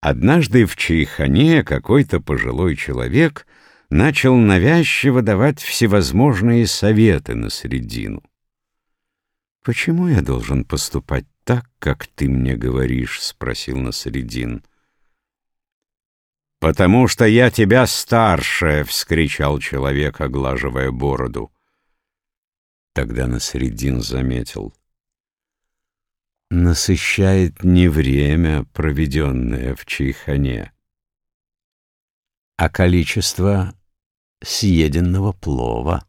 Однажды в Чайхане какой-то пожилой человек начал навязчиво давать всевозможные советы на средину. «Почему я должен поступать так, как ты мне говоришь?» — спросил Насредин. «Потому что я тебя старше!» — вскричал человек, оглаживая бороду. Тогда Насредин заметил насыщает не время, проведенное в чайхане, а количество съеденного плова.